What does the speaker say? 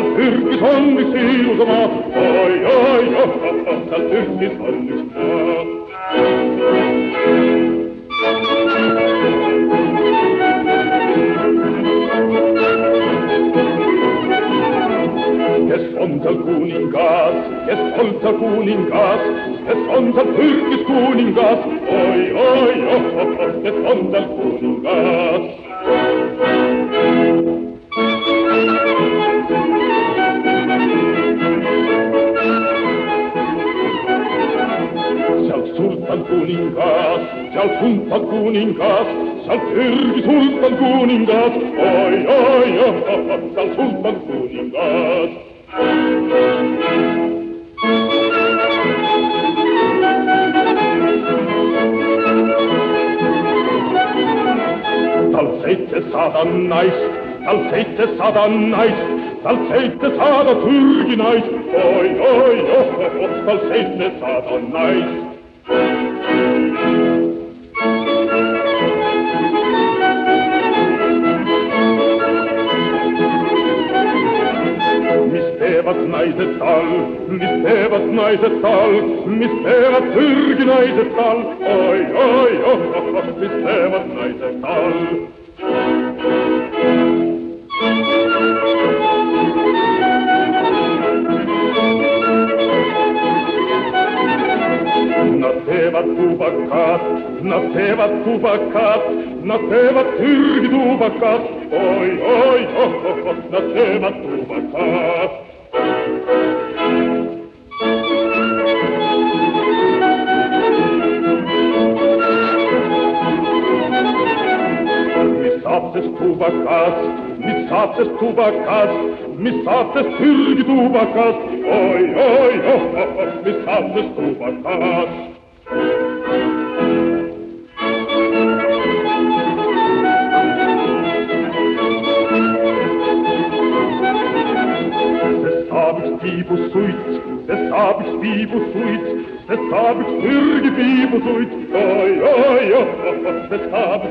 seal Türgis on ilus maa. oi, oi, oh, oh, oh, seal Türgis on kes on seal kuningas, on seal kuningas, kes on seal Türgis kuningas, oi, oi, kes on seal kuningas. Sultan kuningas, seal sultan kuningas, seal Türgi sultan kuningas, oi, oi, oh, seal sultan kuningas. tal seitsesada naist, tal seitsesada naist, tal seitsesada Türgi naist, oi, oi, oh, oh, tal seitsesada naist. Teevad naised tal, mis teevad naised tal, mis teevad naised tal, oi, oi, oh, oh, oh, mis teevad naised tal. Nad teevad tubakat, nad teevad tubakat, nad teevad oi, oi, oh, oh, oh, nad teevad. Mis saab sest tubakast, mis saab sest tubakast, mis saab sest Türgi tubakast, oi, oi, oh, oh, oh, mis saab sest tubakast. sest saab üks piibusuit, sest saab üks piibusuit, sest saab üks Türgi piibusuit, oi, oi, oh, oh, oh, sest saab